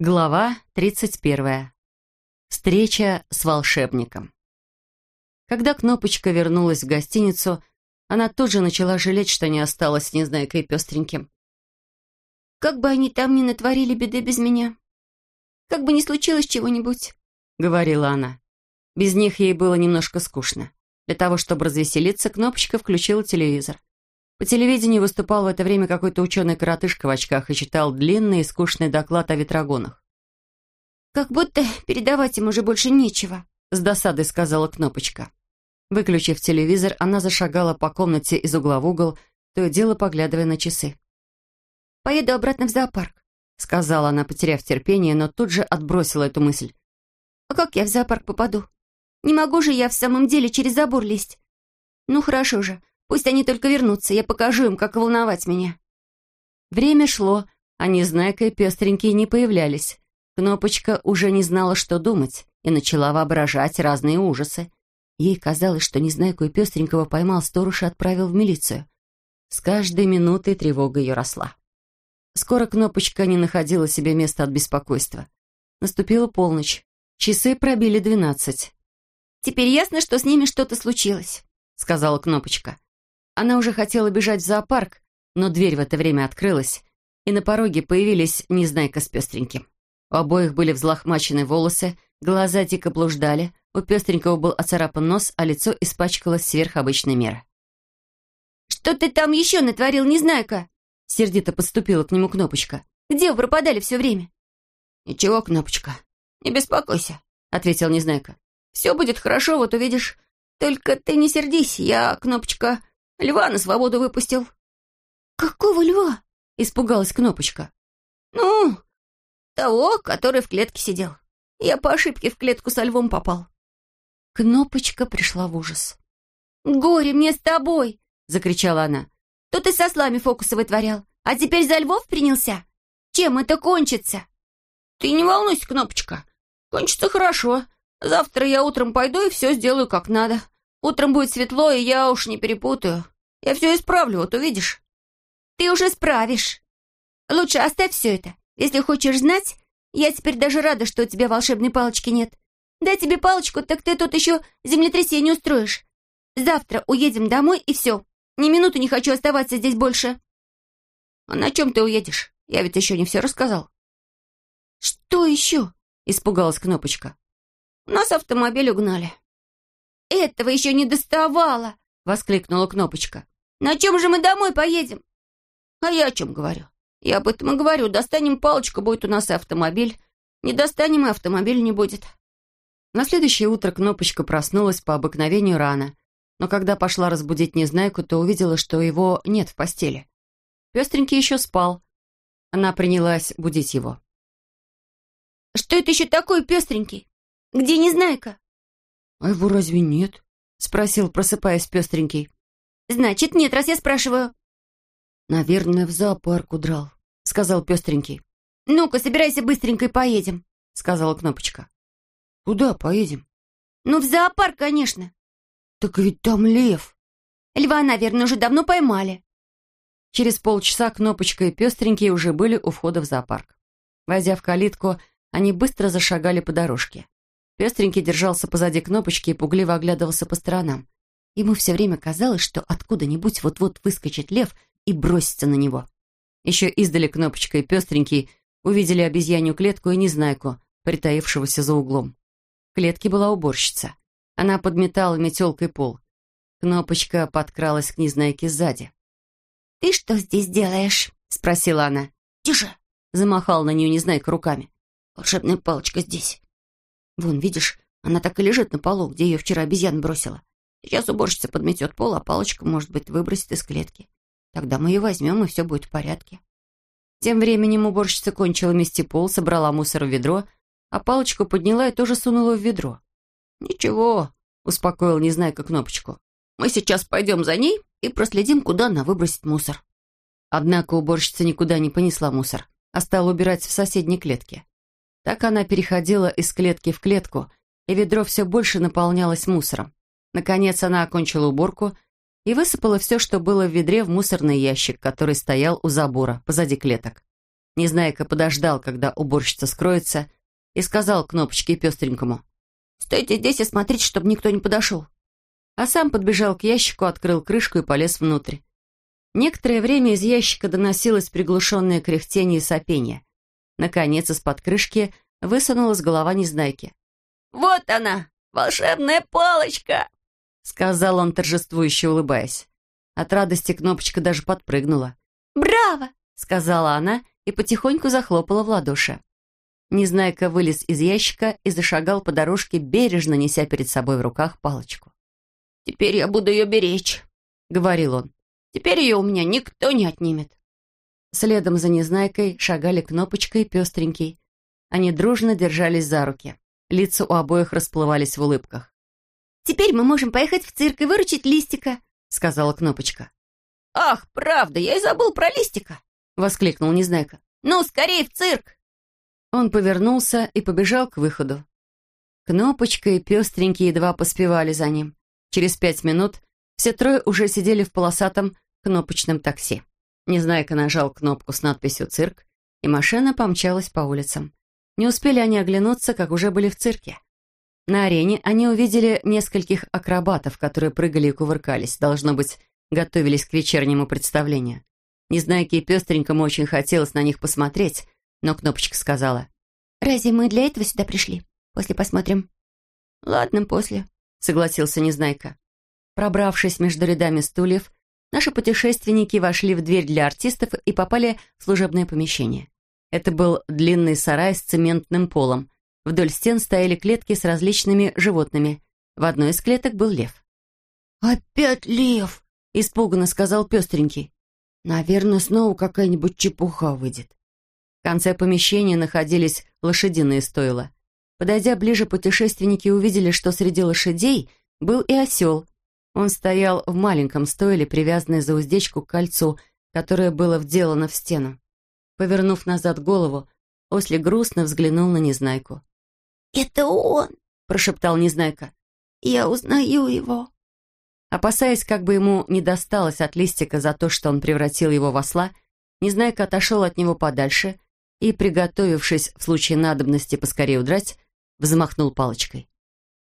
Глава 31. Встреча с волшебником. Когда Кнопочка вернулась в гостиницу, она тут же начала жалеть, что не осталась Незнайкой Пестреньким. «Как бы они там ни натворили беды без меня. Как бы ни случилось чего-нибудь», — говорила она. Без них ей было немножко скучно. Для того, чтобы развеселиться, Кнопочка включила телевизор. По телевидению выступал в это время какой-то ученый-коротышка в очках и читал длинный и скучный доклад о ветрогонах. «Как будто передавать им уже больше нечего», — с досадой сказала Кнопочка. Выключив телевизор, она зашагала по комнате из угла в угол, то и дело поглядывая на часы. «Поеду обратно в зоопарк», — сказала она, потеряв терпение, но тут же отбросила эту мысль. «А как я в зоопарк попаду? Не могу же я в самом деле через забор лезть. Ну хорошо же, Пусть они только вернутся, я покажу им, как волновать меня». Время шло, а Незнайка и Пестренькие не появлялись. Кнопочка уже не знала, что думать, и начала воображать разные ужасы. Ей казалось, что Незнайку и Пестренького поймал сторож и отправил в милицию. С каждой минутой тревога ее росла. Скоро Кнопочка не находила себе места от беспокойства. Наступила полночь. Часы пробили двенадцать. «Теперь ясно, что с ними что-то случилось», — сказала Кнопочка. Она уже хотела бежать в зоопарк, но дверь в это время открылась, и на пороге появились Незнайка с Пестреньким. У обоих были взлохмачены волосы, глаза дико блуждали, у Пестренького был оцарапан нос, а лицо испачкалось сверх обычной меры. «Что ты там еще натворил, Незнайка?» Сердито подступила к нему Кнопочка. «Где вы пропадали все время?» «Ничего, Кнопочка, не беспокойся», — ответил Незнайка. «Все будет хорошо, вот увидишь. Только ты не сердись, я, Кнопочка, Льва на свободу выпустил». «Какого льва?» — испугалась Кнопочка. «Ну, того, который в клетке сидел. Я по ошибке в клетку со львом попал». Кнопочка пришла в ужас. «Горе мне с тобой!» — закричала она. «То ты со слами фокусы вытворял, а теперь за львов принялся? Чем это кончится?» «Ты не волнуйся, Кнопочка. Кончится хорошо. Завтра я утром пойду и все сделаю как надо. Утром будет светло, и я уж не перепутаю. Я все исправлю, вот увидишь». «Ты уже справишь. Лучше оставь все это. Если хочешь знать, я теперь даже рада, что у тебя волшебной палочки нет. Дай тебе палочку, так ты тут еще землетрясение устроишь. Завтра уедем домой, и все. Ни минуты не хочу оставаться здесь больше». «А на чем ты уедешь? Я ведь еще не все рассказал». «Что еще?» — испугалась Кнопочка. «Нас автомобиль угнали. «Этого еще не доставало!» — воскликнула Кнопочка. «На чем же мы домой поедем?» «А я о чем говорю? Я об этом и говорю. Достанем палочку, будет у нас автомобиль. Не достанем, и автомобиль не будет». На следующее утро Кнопочка проснулась по обыкновению рано, но когда пошла разбудить Незнайку, то увидела, что его нет в постели. Пестренький еще спал. Она принялась будить его. «Что это еще такое, пестренький? Где Незнайка?» «А его разве нет?» — спросил, просыпаясь пестренький. «Значит, нет, раз я спрашиваю». «Наверное, в зоопарк удрал», — сказал пестренький. «Ну-ка, собирайся быстренько и поедем», — сказала Кнопочка. «Куда поедем?» «Ну, в зоопарк, конечно». «Так ведь там лев». «Льва, наверное, уже давно поймали». Через полчаса Кнопочка и Пестренький уже были у входа в зоопарк. Войдя в калитку, они быстро зашагали по дорожке. Пестренький держался позади кнопочки и пугливо оглядывался по сторонам. Ему все время казалось, что откуда-нибудь вот-вот выскочит лев и бросится на него. Еще издали кнопочка и пестренький увидели обезьянью клетку и незнайку, притаившегося за углом. В клетке была уборщица. Она подметала метелкой пол. Кнопочка подкралась к незнайке сзади. «Ты что здесь делаешь?» — спросила она. «Тише!» — замахал на нее незнайка руками. «Волшебная палочка здесь. Вон, видишь, она так и лежит на полу, где ее вчера обезьяна бросила. Сейчас уборщица подметет пол, а палочка, может быть, выбросит из клетки. Тогда мы ее возьмем, и все будет в порядке. Тем временем уборщица кончила мести пол, собрала мусор в ведро, а палочку подняла и тоже сунула в ведро. «Ничего», — успокоил Незнайка кнопочку. «Мы сейчас пойдем за ней и проследим, куда она выбросит мусор». Однако уборщица никуда не понесла мусор, а стала убирать в соседней клетке. Так она переходила из клетки в клетку, и ведро все больше наполнялось мусором. Наконец она окончила уборку и высыпала все, что было в ведре, в мусорный ящик, который стоял у забора, позади клеток. Незнайка подождал, когда уборщица скроется, и сказал кнопочке пестренькому. «Стойте здесь и смотрите, чтобы никто не подошел». А сам подбежал к ящику, открыл крышку и полез внутрь. Некоторое время из ящика доносилось приглушенное кряхтение и сопение. Наконец, из-под крышки высунулась голова Незнайки. «Вот она, волшебная палочка!» сказал он, торжествующе улыбаясь. От радости кнопочка даже подпрыгнула. «Браво!» — сказала она и потихоньку захлопала в ладоши. Незнайка вылез из ящика и зашагал по дорожке, бережно неся перед собой в руках палочку. «Теперь я буду ее беречь», — говорил он. «Теперь ее у меня никто не отнимет». Следом за Незнайкой шагали Кнопочка и Пестренький. Они дружно держались за руки. Лица у обоих расплывались в улыбках. «Теперь мы можем поехать в цирк и выручить Листика», — сказала Кнопочка. «Ах, правда, я и забыл про Листика!» — воскликнул Незнайка. «Ну, скорее в цирк!» Он повернулся и побежал к выходу. Кнопочка и Пестренький едва поспевали за ним. Через пять минут все трое уже сидели в полосатом кнопочном такси. Незнайка нажал кнопку с надписью «Цирк», и машина помчалась по улицам. Не успели они оглянуться, как уже были в цирке. На арене они увидели нескольких акробатов, которые прыгали и кувыркались. Должно быть, готовились к вечернему представлению. Незнайке и пестренькому очень хотелось на них посмотреть, но Кнопочка сказала. «Разве мы для этого сюда пришли? После посмотрим». «Ладно, после», — согласился Незнайка. Пробравшись между рядами стульев, наши путешественники вошли в дверь для артистов и попали в служебное помещение. Это был длинный сарай с цементным полом, Вдоль стен стояли клетки с различными животными. В одной из клеток был лев. «Опять лев!» — испуганно сказал пестренький. «Наверное, снова какая-нибудь чепуха выйдет». В конце помещения находились лошадиные стойла. Подойдя ближе, путешественники увидели, что среди лошадей был и осел. Он стоял в маленьком стойле, привязанный за уздечку к кольцу, которое было вделано в стену. Повернув назад голову, Осли грустно взглянул на Незнайку. «Это он!» — прошептал Незнайка. «Я узнаю его!» Опасаясь, как бы ему не досталось от листика за то, что он превратил его в осла, Незнайка отошел от него подальше и, приготовившись в случае надобности поскорее удрать, взмахнул палочкой.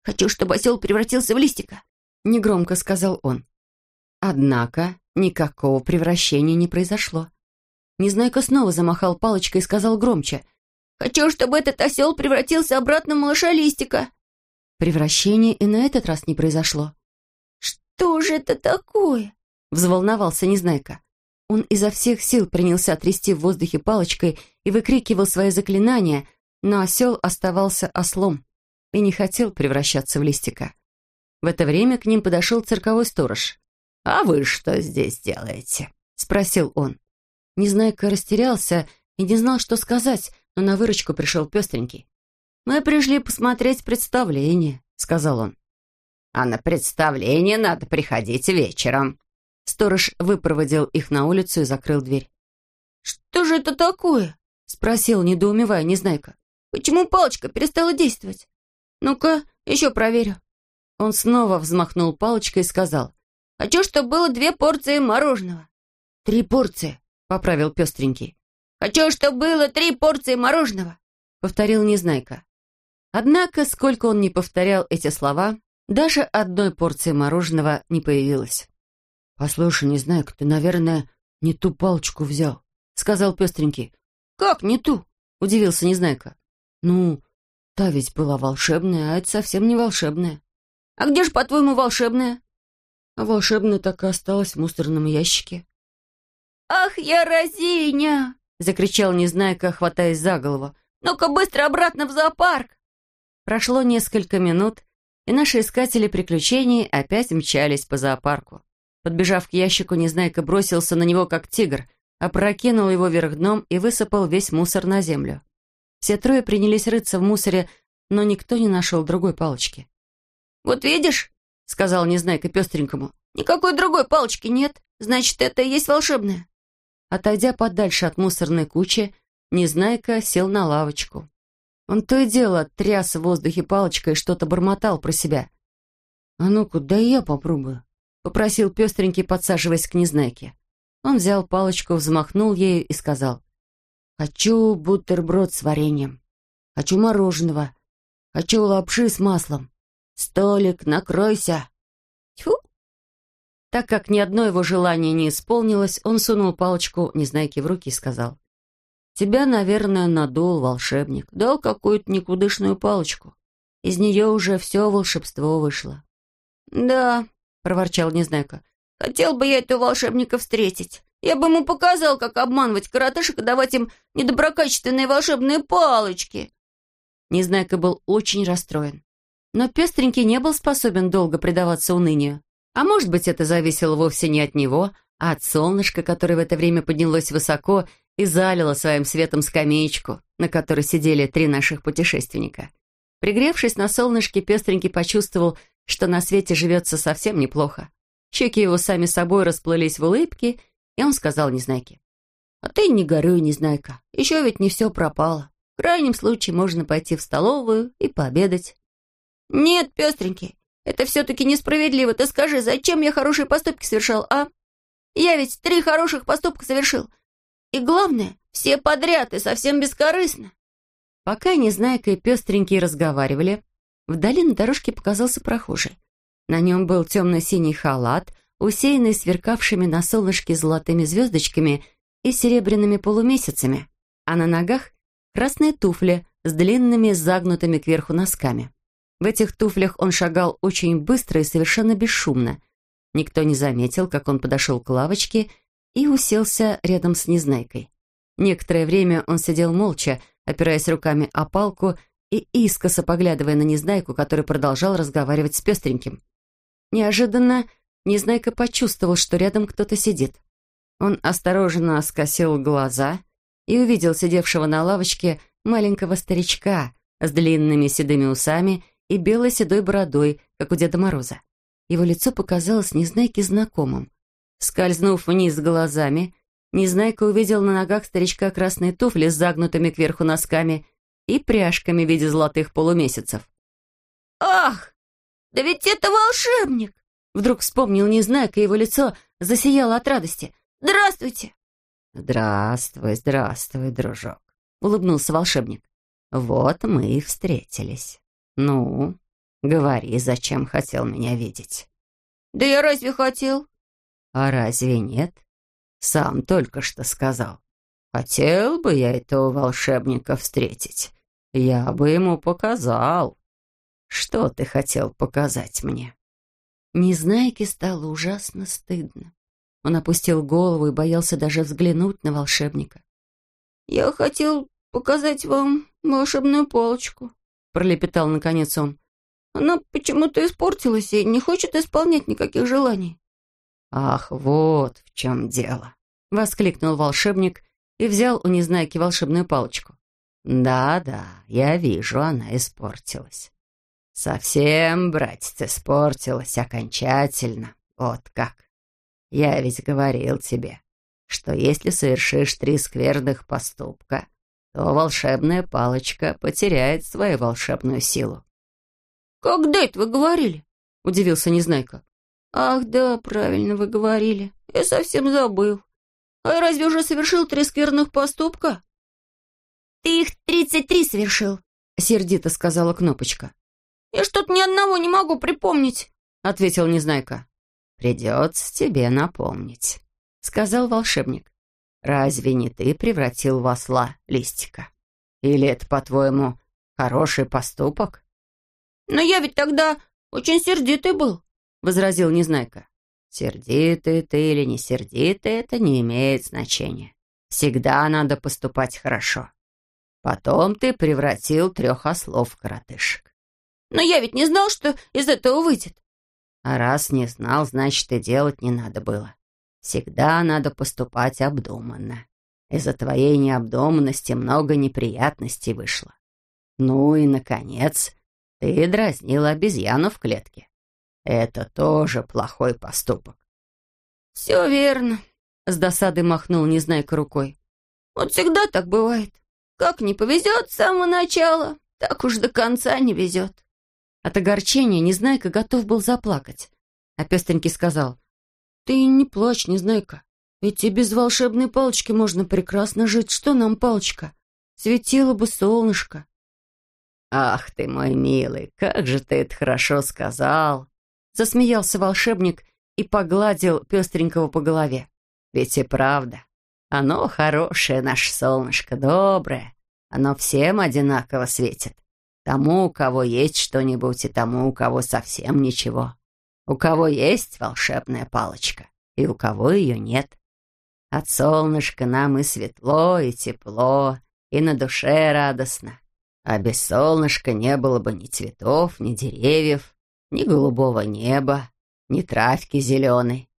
«Хочу, чтобы осел превратился в листика!» — негромко сказал он. Однако никакого превращения не произошло. Незнайка снова замахал палочкой и сказал громче — Хочу, чтобы этот осел превратился обратно в малыша Листика». Превращение и на этот раз не произошло. «Что же это такое?» — взволновался Незнайка. Он изо всех сил принялся трясти в воздухе палочкой и выкрикивал свои заклинания, но осел оставался ослом и не хотел превращаться в листика. В это время к ним подошел цирковой сторож. «А вы что здесь делаете?» — спросил он. Незнайка растерялся и не знал, что сказать, но на выручку пришел пестренький. «Мы пришли посмотреть представление», — сказал он. «А на представление надо приходить вечером». Сторож выпроводил их на улицу и закрыл дверь. «Что же это такое?» — спросил, недоумевая Незнайка. «Почему палочка перестала действовать? Ну-ка, еще проверю». Он снова взмахнул палочкой и сказал. «Хочу, чтобы было две порции мороженого». «Три порции», — поправил пестренький. «Хочу, чтобы было три порции мороженого», — повторил Незнайка. Однако, сколько он не повторял эти слова, даже одной порции мороженого не появилось. «Послушай, Незнайка, ты, наверное, не ту палочку взял», — сказал пестренький. «Как не ту?» — удивился Незнайка. «Ну, та ведь была волшебная, а это совсем не волшебная». «А где же, по-твоему, волшебная?» «А волшебная так и осталась в мусорном ящике». «Ах, я разиня!» — закричал Незнайка, хватаясь за голову. «Ну-ка быстро обратно в зоопарк!» Прошло несколько минут, и наши искатели приключений опять мчались по зоопарку. Подбежав к ящику, Незнайка бросился на него, как тигр, опрокинул его вверх дном и высыпал весь мусор на землю. Все трое принялись рыться в мусоре, но никто не нашел другой палочки. «Вот видишь», — сказал Незнайка пестренькому, «никакой другой палочки нет, значит, это и есть волшебная». Отойдя подальше от мусорной кучи, Незнайка сел на лавочку. Он то и дело тряс в воздухе палочкой и что-то бормотал про себя. «А ну-ка, да я попробую», — попросил пестренький, подсаживаясь к Незнайке. Он взял палочку, взмахнул ею и сказал. Хочу бутерброд с вареньем. Хочу мороженого. Хочу лапши с маслом. Столик, накройся. Тьфу! Так как ни одно его желание не исполнилось, он сунул палочку Незнайке в руки и сказал. «Тебя, наверное, надул волшебник. Дал какую-то никудышную палочку. Из нее уже все волшебство вышло». «Да», — проворчал Незнайка, — «хотел бы я этого волшебника встретить. Я бы ему показал, как обманывать коротышек и давать им недоброкачественные волшебные палочки». Незнайка был очень расстроен. Но пестренький не был способен долго предаваться унынию. А может быть, это зависело вовсе не от него, а от солнышка, которое в это время поднялось высоко и залило своим светом скамеечку, на которой сидели три наших путешественника. Пригревшись на солнышке, пестренький почувствовал, что на свете живется совсем неплохо. Щеки его сами собой расплылись в улыбке, и он сказал Незнайке, «А ты не горюй, Незнайка, еще ведь не все пропало. В крайнем случае можно пойти в столовую и пообедать». «Нет, пестренький, это все-таки несправедливо. Ты скажи, зачем я хорошие поступки совершал, а? Я ведь три хороших поступка совершил. И главное, все подряд и совсем бескорыстно. Пока Незнайка и Пестренький разговаривали, вдали на дорожке показался прохожий. На нем был темно-синий халат, усеянный сверкавшими на солнышке золотыми звездочками и серебряными полумесяцами, а на ногах красные туфли с длинными загнутыми кверху носками. В этих туфлях он шагал очень быстро и совершенно бесшумно. Никто не заметил, как он подошел к лавочке и уселся рядом с Незнайкой. Некоторое время он сидел молча, опираясь руками о палку и искоса поглядывая на Незнайку, который продолжал разговаривать с Пестреньким. Неожиданно Незнайка почувствовал, что рядом кто-то сидит. Он осторожно скосил глаза и увидел сидевшего на лавочке маленького старичка с длинными седыми усами и белой седой бородой, как у Деда Мороза. Его лицо показалось Незнайке знакомым. Скользнув вниз глазами, Незнайка увидел на ногах старичка красные туфли с загнутыми кверху носками и пряжками в виде золотых полумесяцев. «Ах, да ведь это волшебник!» Вдруг вспомнил Незнайка, и его лицо засияло от радости. «Здравствуйте!» «Здравствуй, здравствуй, дружок!» — улыбнулся волшебник. «Вот мы и встретились. «Ну, говори, зачем хотел меня видеть?» «Да я разве хотел?» «А разве нет? Сам только что сказал. Хотел бы я этого волшебника встретить. Я бы ему показал. Что ты хотел показать мне?» Незнайке стало ужасно стыдно. Он опустил голову и боялся даже взглянуть на волшебника. «Я хотел показать вам волшебную палочку», пролепетал наконец он. «Она почему-то испортилась и не хочет исполнять никаких желаний». «Ах, вот в чем дело!» — воскликнул волшебник и взял у Незнайки волшебную палочку. «Да-да, я вижу, она испортилась. Совсем, братец, испортилась окончательно. Вот как. Я ведь говорил тебе, что если совершишь три скверных поступка, то волшебная палочка потеряет свою волшебную силу. «Когда это вы говорили?» — удивился Незнайка. «Ах, да, правильно вы говорили. Я совсем забыл. А разве уже совершил три скверных поступка?» «Ты их тридцать три совершил», — сердито сказала Кнопочка. «Я что-то ни одного не могу припомнить», — ответил Незнайка. «Придется тебе напомнить», — сказал волшебник. Разве не ты превратил в осла листика? Или это, по-твоему, хороший поступок?» «Но я ведь тогда очень сердитый был», — возразил Незнайка. «Сердитый ты или не сердитый, это не имеет значения. Всегда надо поступать хорошо. Потом ты превратил трех ослов в коротышек». «Но я ведь не знал, что из этого выйдет». «А раз не знал, значит, и делать не надо было. Всегда надо поступать обдуманно. Из-за твоей необдуманности много неприятностей вышло. Ну и, наконец, ты дразнила обезьяну в клетке. Это тоже плохой поступок. «Все верно», — с досадой махнул Незнайка рукой. «Вот всегда так бывает. Как не повезет с самого начала, так уж до конца не везет». От огорчения Незнайка готов был заплакать. А пестренький сказал, «Ты не плачь, Незнайка. Ведь и без волшебной палочки можно прекрасно жить. Что нам палочка? Светило бы солнышко. «Ах ты мой милый, как же ты это хорошо сказал!» Засмеялся волшебник и погладил пестренького по голове. «Ведь и правда, оно хорошее, наше солнышко, доброе. Оно всем одинаково светит. Тому, у кого есть что-нибудь, и тому, у кого совсем ничего. У кого есть волшебная палочка, и у кого ее нет. От солнышка нам и светло, и тепло, и на душе радостно. А без солнышка не было бы ни цветов, ни деревьев, ни голубого неба, ни травки зеленой.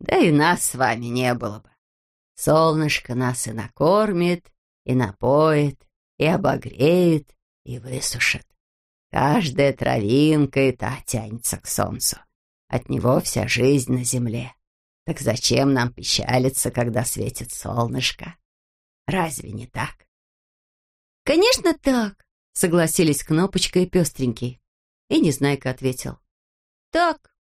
Да и нас с вами не было бы. Солнышко нас и накормит, и напоит, и обогреет, и высушит. Каждая травинка и та тянется к солнцу. От него вся жизнь на земле. Так зачем нам печалиться, когда светит солнышко? Разве не так? Конечно так, согласились Кнопочка и Пестренький. И Незнайка ответил. Так.